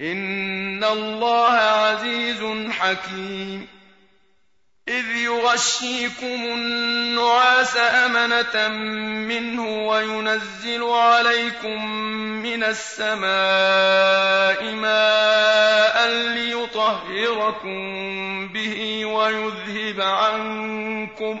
إن الله عزيز حكيم إذ يغشيكم النعاس أمنة منه وينزل عليكم من السماء ماء ليطهركم به ويذهب عنكم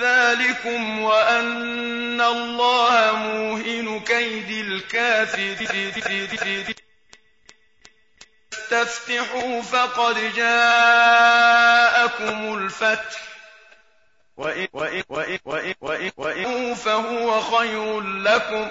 ذلكم وأن الله موهن كيد الكافرين. استفتحوا فقد جاءكم الفتح. وإن, وإن, وإن, وإن, وإن, وإن فهو خير لكم.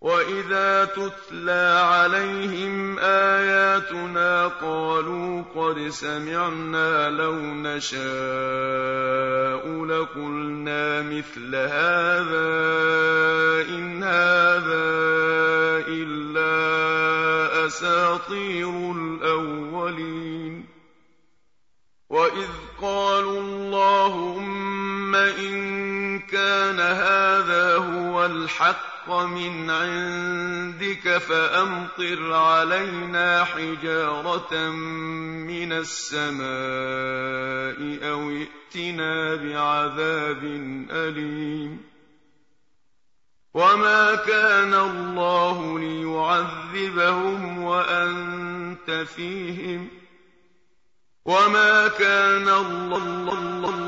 وإذا تتلى عليهم آياتنا قالوا قد سمعنا لو نشاء لقلنا مثل هذا إن هذا إلا أساطير الأولين وإذ قالوا اللهم إن كان هذا هو الحق الحق من عندك فأمطر علينا حجارة من السماء أو ائتنا بعذاب أليم. وما كان الله ليعذبهم وأنت فيهم. وما كان الله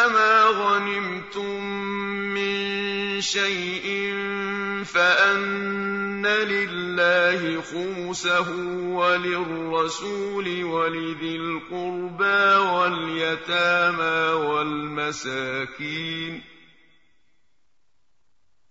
أنما غنمتم من شيء فأن لله خمسه وللرسول ولذي القربى واليتامى والمساكين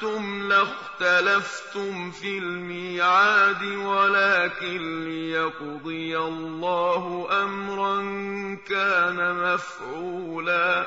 شئتم لاختلفتم في الميعاد ولكن ليقضي الله أمرا كان مفعولا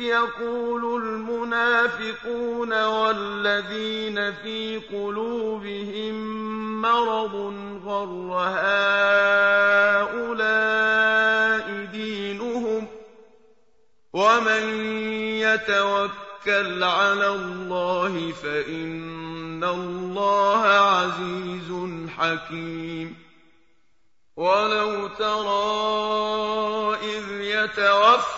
يقول المنافقون والذين في قلوبهم مرض غر هؤلاء دينهم ومن يتوكل على الله فإن الله عزيز حكيم ولو ترى إذ يتوفى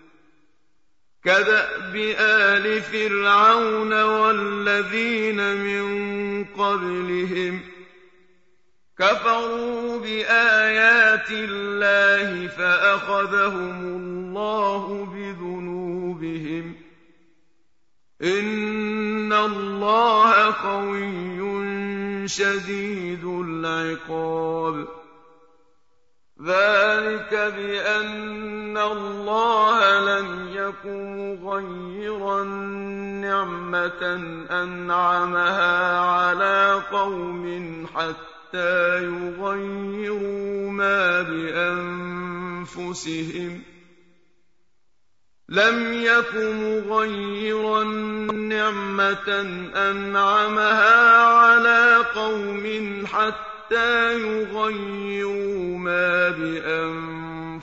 كداب ال فرعون والذين من قبلهم كفروا بايات الله فاخذهم الله بذنوبهم ان الله قوي شديد العقاب ذلك بأن الله لم يكن مغيرا نعمة أنعمها على قوم حتى يغيروا ما بأنفسهم لم يك مغيرا نعمة أنعمها على قوم حتى يغيروا ما بأنفسهم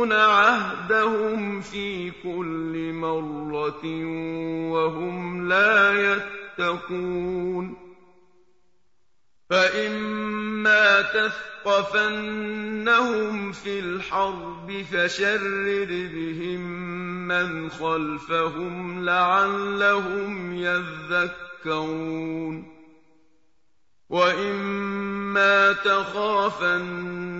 ينقضون عهدهم في كل مرة وهم لا يتقون. فإما تثقفنهم في الحرب فشرر بهم من خلفهم لعلهم يذكرون. وإما تخافن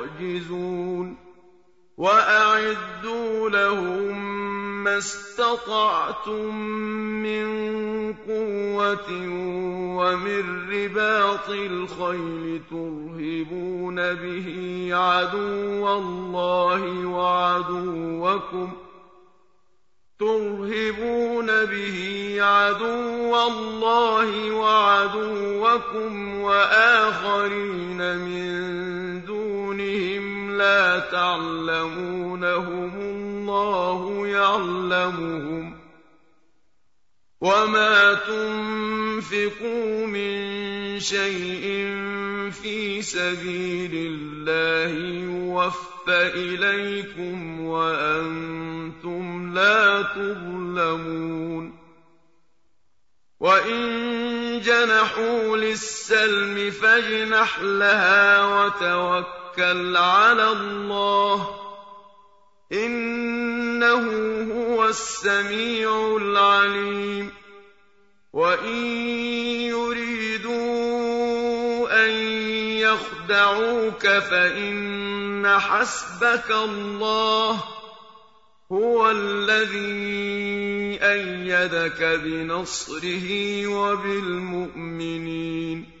وَأَعِدُّوا لَهُم مَّا اسْتَطَعْتُم مِّن قُوَّةٍ وَمِن رِّبَاطِ الْخَيْلِ تُرْهِبُونَ بِهِ عَدُوَّ اللَّهِ وَعَدُوَّكُمْ ترهبون به عدو الله وعدوكم وآخرين من لا تعلمونهم الله يعلمهم وما تنفقوا من شيء في سبيل الله يوفى إليكم وأنتم لا تظلمون وإن جنحوا للسلم فاجنح لها وتوكل على الله. إِنَّهُ هُوَ السَّمِيعُ الْعَلِيمُ. وَإِن يُرِيدُوا أَن يَخْدَعُوكَ فَإِنَّ حَسْبَكَ اللَّهُ هُوَ الَّذِي أَيَّدَكَ بِنَصْرِهِ وَبِالْمُؤْمِنِينَ.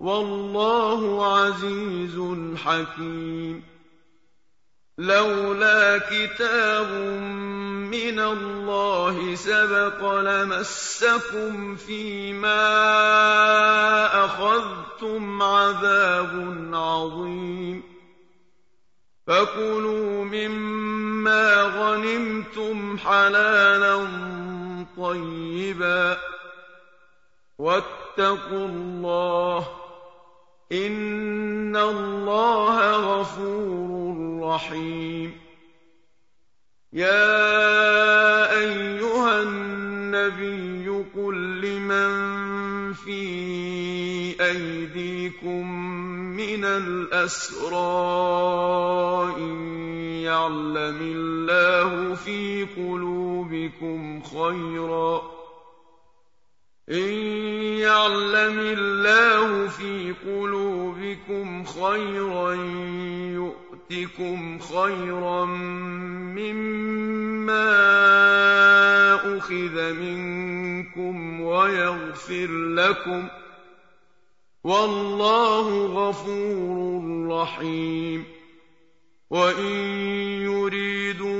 وَاللَّهُ عَزِيزٌ حَكِيمٌ. لَّوْلَا كِتَابٌ مِّنَ اللَّهِ سَبَقَ لَمَسَّكُمْ فِيمَا أَخَذْتُمْ عَذَابٌ عَظِيمٌ. فَكُلُوا مِمَّا غَنِمْتُمْ حَلَالًا طَيِّبًا. وَاتَّقُوا اللَّهَ ۚ إِنَّ اللَّهَ غَفُورٌ رَّحِيمٌ يَا أَيُّهَا النَّبِيُّ قُل لِّمَن فِي أَيْدِيكُم مِّنَ الْأَسْرَىٰ إِن يَعْلَمِ اللَّهُ فِي قُلُوبِكُمْ خَيْرًا يُؤْتِكُمْ خَيْرًا مِّمَّا أُخِذَ مِنكُمْ وَيَغْفِرْ لَكُمْ ۗ وَاللَّهُ غَفُورٌ رَّحِيمٌ. وَإِن يُرِيدُوا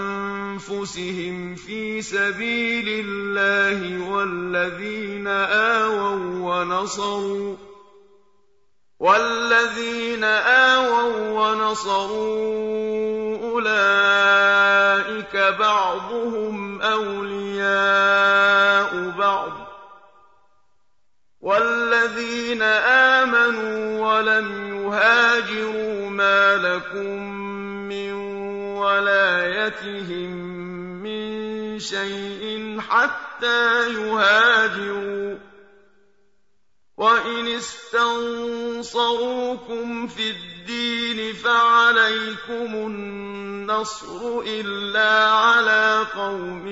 فِي سَبِيلِ اللَّهِ وَالَّذِينَ آوَوا وَّنَصَرُوا أُولَٰئِكَ بَعْضُهُمْ أَوْلِيَاءُ بَعْضٍ ۚ وَالَّذِينَ آمَنُوا وَلَمْ يُهَاجِرُوا مَا لَكُم مِّن وَلَايَتِهِم مِّن شَيْءٍ حَتَّىٰ يُهَاجِرُوا ۚ وَإِنِ اسْتَنصَرُوكُمْ فِي الدِّينِ فَعَلَيْكُمُ النَّصْرُ إِلَّا عَلَىٰ قَوْمٍ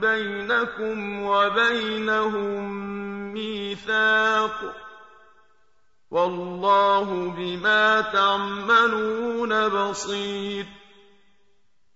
بَيْنَكُمْ وَبَيْنَهُم مِّيثَاقٌ ۗ وَاللَّهُ بِمَا تَعْمَلُونَ بَصِيرٌ